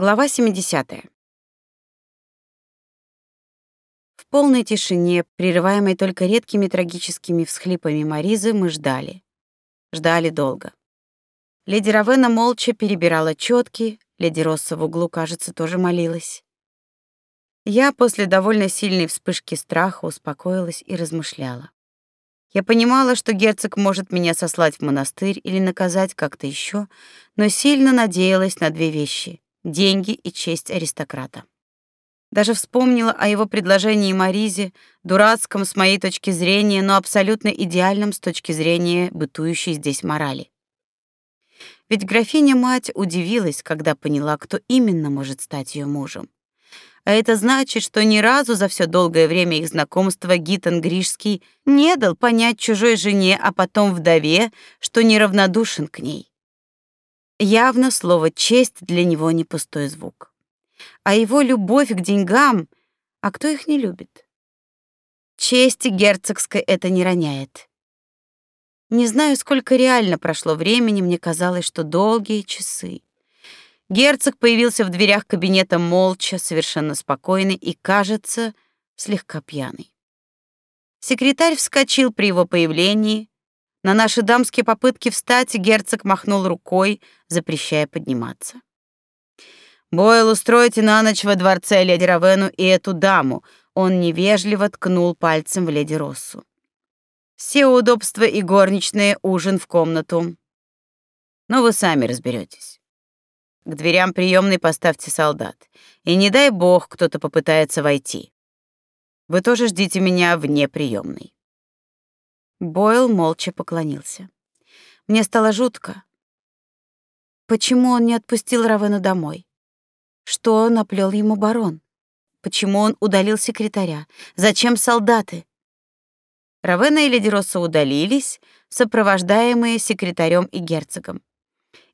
Глава 70. В полной тишине, прерываемой только редкими трагическими всхлипами Маризы, мы ждали. Ждали долго. Леди Равена молча перебирала четки, леди Росса в углу, кажется, тоже молилась. Я после довольно сильной вспышки страха успокоилась и размышляла. Я понимала, что герцог может меня сослать в монастырь или наказать как-то еще, но сильно надеялась на две вещи деньги и честь аристократа. Даже вспомнила о его предложении Маризе, дурацком с моей точки зрения, но абсолютно идеальном с точки зрения бытующей здесь морали. Ведь графиня-мать удивилась, когда поняла, кто именно может стать ее мужем. А это значит, что ни разу за все долгое время их знакомства Гитон Гришский не дал понять чужой жене, а потом вдове, что неравнодушен к ней. Явно слово честь для него не пустой звук. А его любовь к деньгам, а кто их не любит? Чести герцогской это не роняет. Не знаю, сколько реально прошло времени, мне казалось, что долгие часы. Герцог появился в дверях кабинета молча, совершенно спокойный и, кажется, слегка пьяный. Секретарь вскочил при его появлении, на наши дамские попытки встать герцог махнул рукой, запрещая подниматься. Бойл, устройте на ночь во дворце леди Равену и эту даму. Он невежливо ткнул пальцем в леди Россу. Все удобства и горничные, ужин в комнату. Но вы сами разберетесь. К дверям приемной поставьте солдат. И не дай бог кто-то попытается войти. Вы тоже ждите меня вне приемной. Бойл молча поклонился. Мне стало жутко. Почему он не отпустил Равена домой? Что наплел ему барон? Почему он удалил секретаря? Зачем солдаты? Равена и леди удалились, сопровождаемые секретарем и герцогом.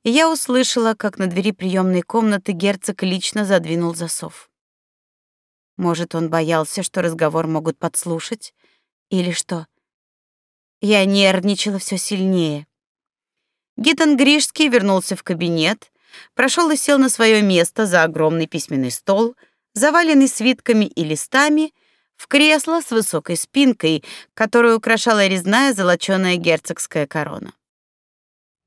И я услышала, как на двери приемной комнаты герцог лично задвинул засов. Может, он боялся, что разговор могут подслушать, или что? Я нервничала все сильнее. Гитон Гришский вернулся в кабинет, прошел и сел на свое место за огромный письменный стол, заваленный свитками и листами, в кресло с высокой спинкой, которую украшала резная золочёная герцогская корона.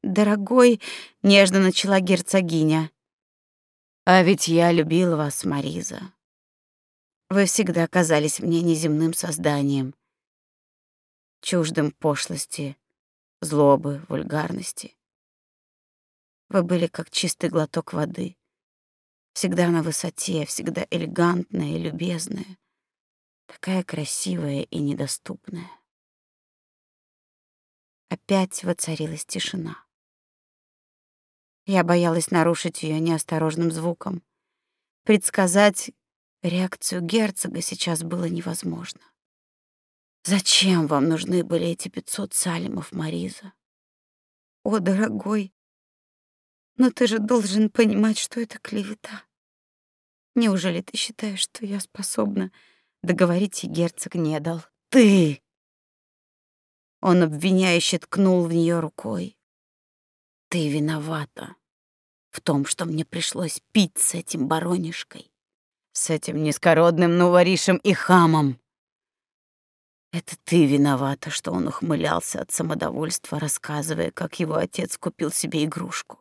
«Дорогой», — нежно начала герцогиня, — «а ведь я любила вас, Мариза. Вы всегда казались мне неземным созданием, чуждым пошлости, злобы, вульгарности. Вы были как чистый глоток воды, всегда на высоте, всегда элегантная и любезная, такая красивая и недоступная. Опять воцарилась тишина. Я боялась нарушить ее неосторожным звуком. Предсказать реакцию герцога сейчас было невозможно. Зачем вам нужны были эти пятьсот салимов, Мариза? О, дорогой, но ты же должен понимать, что это клевета. Неужели ты считаешь, что я способна договорить, и герцог не дал? Ты! Он обвиняюще ткнул в нее рукой. Ты виновата в том, что мне пришлось пить с этим баронишкой, с этим низкородным новоришем и хамом. Это ты виновата, что он ухмылялся от самодовольства, рассказывая, как его отец купил себе игрушку.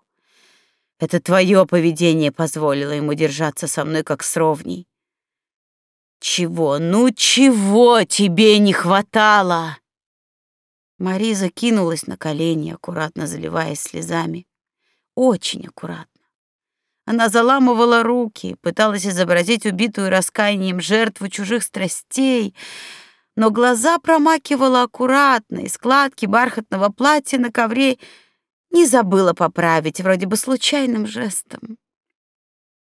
Это твое поведение позволило ему держаться со мной как с ровней. Чего, ну чего тебе не хватало? Мариза кинулась на колени, аккуратно заливаясь слезами. Очень аккуратно. Она заламывала руки, пыталась изобразить убитую раскаянием жертву чужих страстей, но глаза промакивала аккуратно, и складки бархатного платья на ковре не забыла поправить, вроде бы случайным жестом.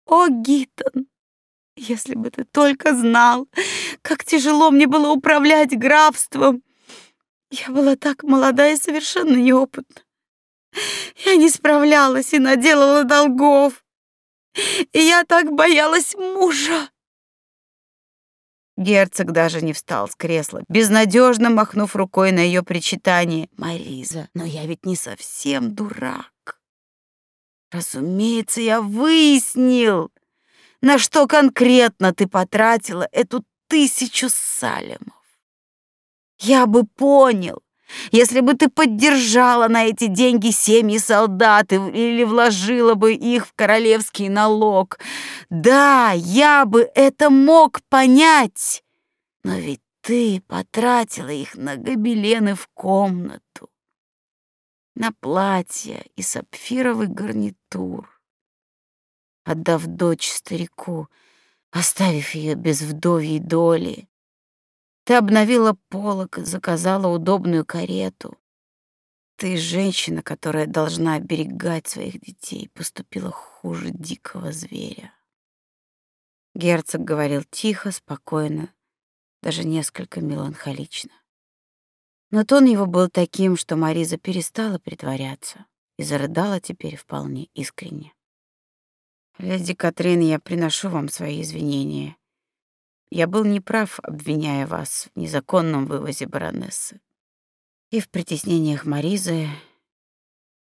О, Гитон, если бы ты только знал, как тяжело мне было управлять графством. Я была так молода и совершенно неопытна. Я не справлялась и наделала долгов. И я так боялась мужа. Герцог даже не встал с кресла, безнадежно махнув рукой на ее причитание. «Мариза, но я ведь не совсем дурак. Разумеется, я выяснил, На что конкретно ты потратила эту тысячу салимов? Я бы понял, если бы ты поддержала на эти деньги семьи солдат или вложила бы их в королевский налог. Да, я бы это мог понять. Но ведь ты потратила их на гобелены в комнату, на платье и сапфировый гарнитур, отдав дочь старику, оставив ее без вдовьей доли. Ты обновила полок, заказала удобную карету. Ты женщина, которая должна оберегать своих детей, поступила хуже дикого зверя. Герцог говорил тихо, спокойно, даже несколько меланхолично. Но тон его был таким, что Мариза перестала притворяться и зарыдала теперь вполне искренне. «Леди Катрин, я приношу вам свои извинения. Я был неправ, обвиняя вас в незаконном вывозе баронессы. И в притеснениях Маризы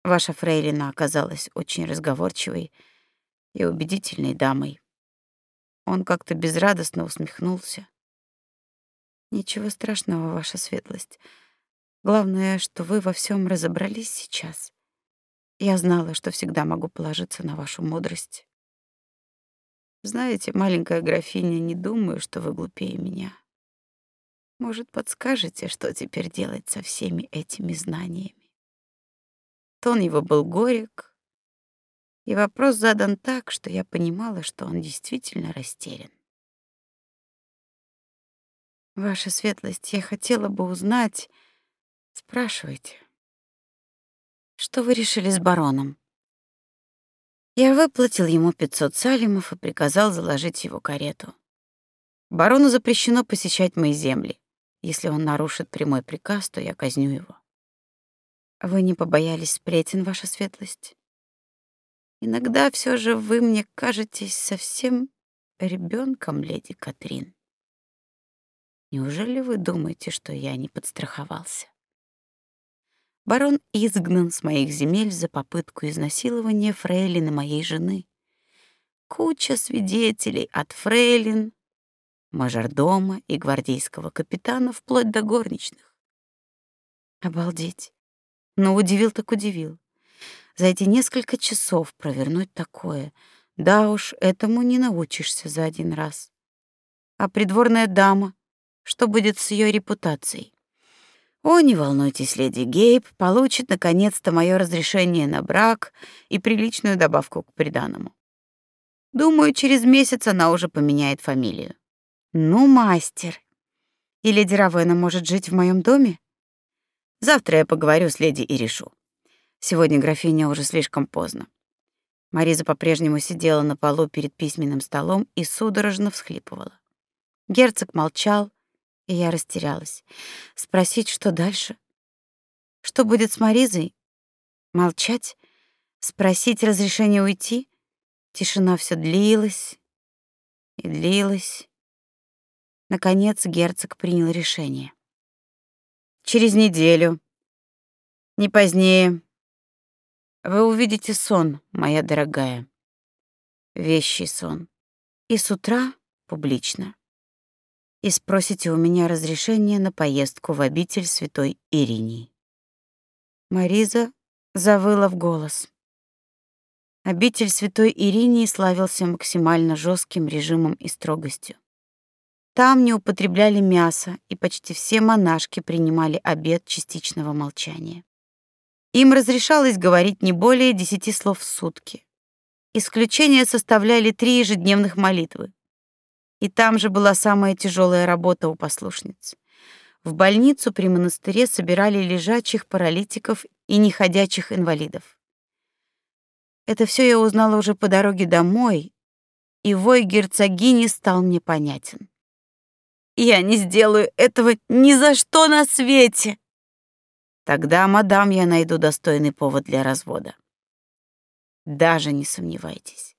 ваша фрейлина оказалась очень разговорчивой и убедительной дамой. Он как-то безрадостно усмехнулся. Ничего страшного, ваша светлость. Главное, что вы во всем разобрались сейчас. Я знала, что всегда могу положиться на вашу мудрость. Знаете, маленькая графиня, не думаю, что вы глупее меня. Может, подскажете, что теперь делать со всеми этими знаниями? Тон его был горек, и вопрос задан так, что я понимала, что он действительно растерян. Ваша светлость, я хотела бы узнать, спрашивайте, что вы решили с бароном? Я выплатил ему 500 салимов и приказал заложить его карету. Барону запрещено посещать мои земли. Если он нарушит прямой приказ, то я казню его. Вы не побоялись сплетен, ваша светлость? Иногда все же вы мне кажетесь совсем ребенком, леди Катрин. Неужели вы думаете, что я не подстраховался? Барон изгнан с моих земель за попытку изнасилования фрейлины моей жены. Куча свидетелей от фрейлин, мажордома и гвардейского капитана вплоть до горничных. Обалдеть. Но удивил так удивил. За эти несколько часов провернуть такое. Да уж, этому не научишься за один раз. А придворная дама, что будет с ее репутацией? О, не волнуйтесь, леди Гейб получит наконец-то мое разрешение на брак и приличную добавку к приданому. Думаю, через месяц она уже поменяет фамилию. Ну, мастер. И леди Равена может жить в моем доме? Завтра я поговорю с леди и решу. Сегодня графиня уже слишком поздно. Мариза по-прежнему сидела на полу перед письменным столом и судорожно всхлипывала. Герцог молчал, и я растерялась. Спросить, что дальше? Что будет с Маризой? Молчать? Спросить разрешения уйти? Тишина все длилась и длилась. Наконец герцог принял решение. Через неделю, не позднее, вы увидите сон, моя дорогая. Вещий сон. И с утра публично и спросите у меня разрешение на поездку в обитель святой Иринии. Мариза завыла в голос. Обитель святой Иринии славился максимально жестким режимом и строгостью. Там не употребляли мясо, и почти все монашки принимали обет частичного молчания. Им разрешалось говорить не более десяти слов в сутки. Исключение составляли три ежедневных молитвы. И там же была самая тяжелая работа у послушниц. В больницу при монастыре собирали лежачих паралитиков и неходячих инвалидов. Это все я узнала уже по дороге домой, и вой герцогини стал мне понятен. Я не сделаю этого ни за что на свете. Тогда, мадам, я найду достойный повод для развода. Даже не сомневайтесь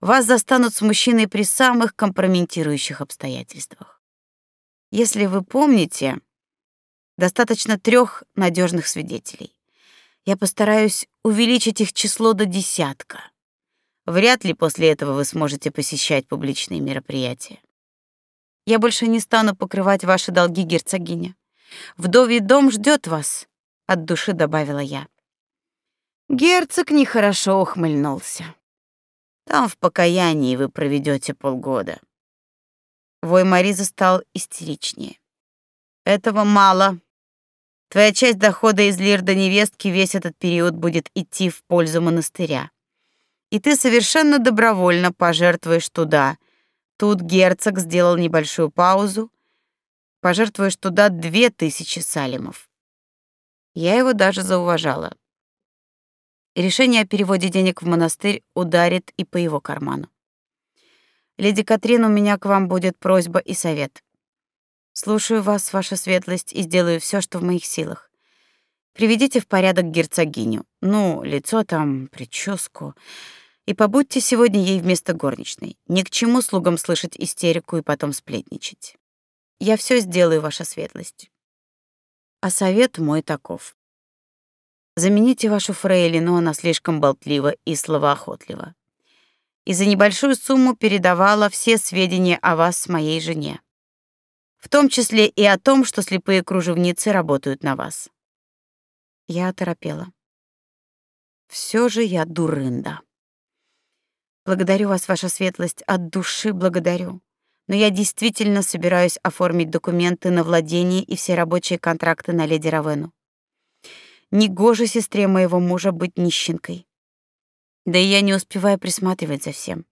вас застанут с мужчиной при самых компрометирующих обстоятельствах. Если вы помните, достаточно трех надежных свидетелей. Я постараюсь увеличить их число до десятка. Вряд ли после этого вы сможете посещать публичные мероприятия. Я больше не стану покрывать ваши долги, герцогиня. Вдовий дом ждет вас, от души добавила я. Герцог нехорошо ухмыльнулся. Там в покаянии вы проведете полгода. Вой Маризы стал истеричнее. Этого мало. Твоя часть дохода из лирда невестки весь этот период будет идти в пользу монастыря. И ты совершенно добровольно пожертвуешь туда. Тут герцог сделал небольшую паузу. Пожертвуешь туда две тысячи салимов. Я его даже зауважала. Решение о переводе денег в монастырь ударит и по его карману. Леди Катрин, у меня к вам будет просьба и совет. Слушаю вас, ваша светлость, и сделаю все, что в моих силах. Приведите в порядок герцогиню. Ну, лицо там, прическу. И побудьте сегодня ей вместо горничной. Ни к чему слугам слышать истерику и потом сплетничать. Я все сделаю, ваша светлость. А совет мой таков. Замените вашу фрейлину, она слишком болтлива и словоохотлива. И за небольшую сумму передавала все сведения о вас моей жене в том числе и о том, что слепые кружевницы работают на вас. Я оторопела. Все же я дурында. Благодарю вас, ваша светлость, от души благодарю. Но я действительно собираюсь оформить документы на владение и все рабочие контракты на леди Равену. Негоже сестре моего мужа быть нищенкой. Да и я не успеваю присматривать за всем.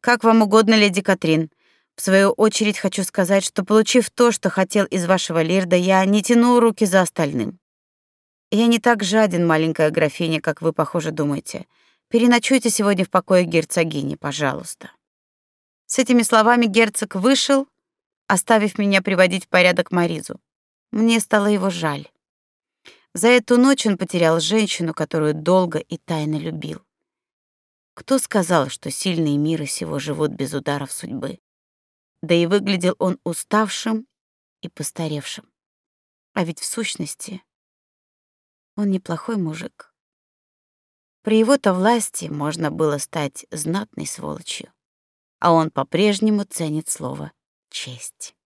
Как вам угодно, леди Катрин, в свою очередь хочу сказать, что получив то, что хотел из вашего лирда, я не тяну руки за остальным. Я не так жаден, маленькая графиня, как вы, похоже, думаете. Переночуйте сегодня в покое герцогини, пожалуйста. С этими словами герцог вышел, оставив меня приводить в порядок Маризу. Мне стало его жаль. За эту ночь он потерял женщину, которую долго и тайно любил. Кто сказал, что сильные мира сего живут без ударов судьбы? Да и выглядел он уставшим и постаревшим. А ведь в сущности он неплохой мужик. При его-то власти можно было стать знатной сволочью, а он по-прежнему ценит слово «честь».